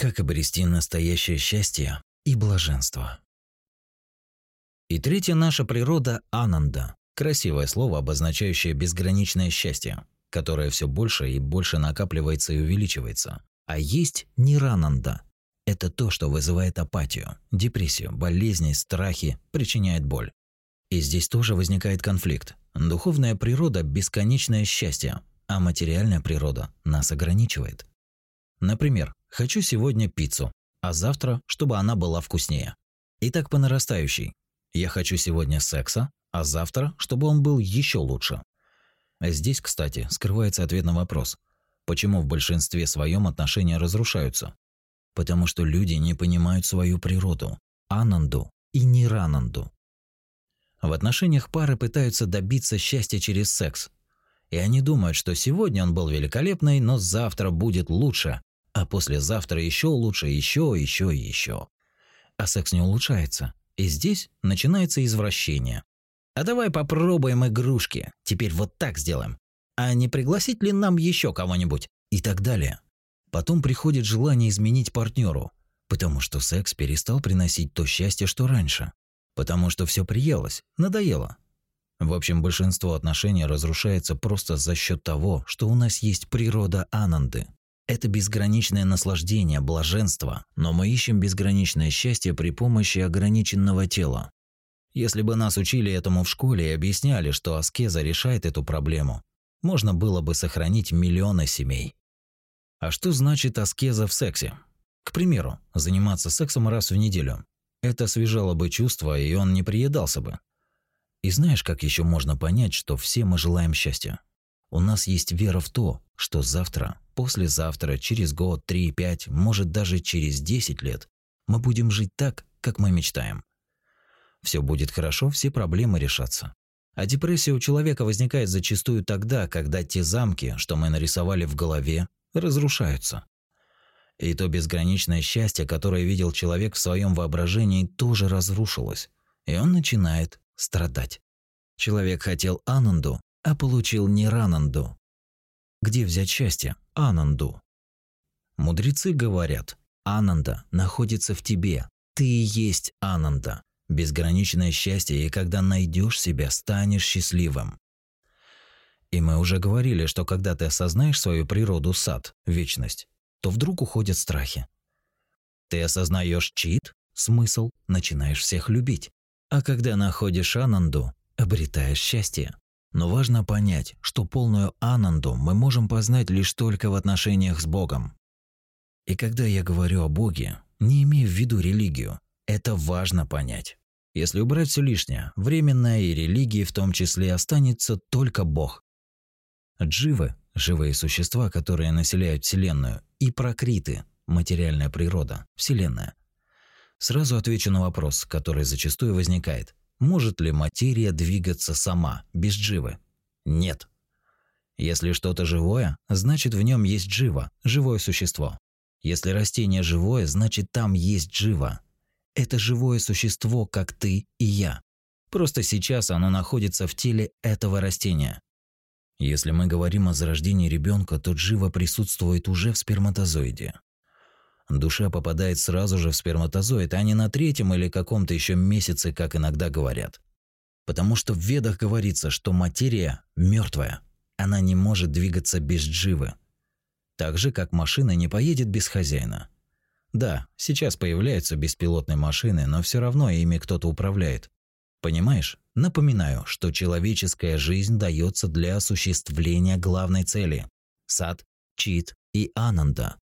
Как обрести настоящее счастье и блаженство. И третья наша природа – ананда. Красивое слово, обозначающее безграничное счастье, которое все больше и больше накапливается и увеличивается. А есть нирананда. Это то, что вызывает апатию, депрессию, болезни, страхи, причиняет боль. И здесь тоже возникает конфликт. Духовная природа – бесконечное счастье, а материальная природа нас ограничивает. Например, хочу сегодня пиццу, а завтра, чтобы она была вкуснее. И так по нарастающей. Я хочу сегодня секса, а завтра, чтобы он был еще лучше. Здесь, кстати, скрывается ответ на вопрос, почему в большинстве своем отношения разрушаются. Потому что люди не понимают свою природу, ананду и нирананду. В отношениях пары пытаются добиться счастья через секс. И они думают, что сегодня он был великолепный, но завтра будет лучше, а послезавтра еще лучше, еще, еще и еще. А секс не улучшается. И здесь начинается извращение. А давай попробуем игрушки. Теперь вот так сделаем. А не пригласить ли нам еще кого-нибудь? И так далее. Потом приходит желание изменить партнеру, потому что секс перестал приносить то счастье, что раньше. Потому что все приелось, надоело. В общем, большинство отношений разрушается просто за счет того, что у нас есть природа ананды. Это безграничное наслаждение, блаженство, но мы ищем безграничное счастье при помощи ограниченного тела. Если бы нас учили этому в школе и объясняли, что аскеза решает эту проблему, можно было бы сохранить миллионы семей. А что значит аскеза в сексе? К примеру, заниматься сексом раз в неделю. Это освежало бы чувства, и он не приедался бы. И знаешь, как еще можно понять, что все мы желаем счастья? У нас есть вера в то, что завтра, послезавтра, через год, три, пять, может даже через десять лет мы будем жить так, как мы мечтаем. Все будет хорошо, все проблемы решатся. А депрессия у человека возникает зачастую тогда, когда те замки, что мы нарисовали в голове, разрушаются. И то безграничное счастье, которое видел человек в своем воображении, тоже разрушилось, и он начинает страдать. Человек хотел Ананду, а получил Нирананду. Где взять счастье? Ананду. Мудрецы говорят, Ананда находится в тебе. Ты и есть Ананда. Безграничное счастье, и когда найдешь себя, станешь счастливым. И мы уже говорили, что когда ты осознаешь свою природу сад, вечность, то вдруг уходят страхи. Ты осознаешь чит, смысл, начинаешь всех любить. А когда находишь Ананду, обретаешь счастье. Но важно понять, что полную ананду мы можем познать лишь только в отношениях с Богом. И когда я говорю о Боге, не имею в виду религию, это важно понять. Если убрать все лишнее, временное и религии в том числе, останется только Бог. Дживы – живые существа, которые населяют Вселенную, и прокриты – материальная природа, Вселенная. Сразу отвечу на вопрос, который зачастую возникает. Может ли материя двигаться сама, без дживы? Нет. Если что-то живое, значит в нем есть джива, живое существо. Если растение живое, значит там есть джива. Это живое существо, как ты и я. Просто сейчас оно находится в теле этого растения. Если мы говорим о зарождении ребенка, то джива присутствует уже в сперматозоиде. Душа попадает сразу же в сперматозоид, а не на третьем или каком-то еще месяце, как иногда говорят. Потому что в ведах говорится, что материя мертвая, она не может двигаться без дживы. Так же, как машина не поедет без хозяина. Да, сейчас появляются беспилотные машины, но все равно ими кто-то управляет. Понимаешь? Напоминаю, что человеческая жизнь дается для осуществления главной цели – сад, чит и ананда.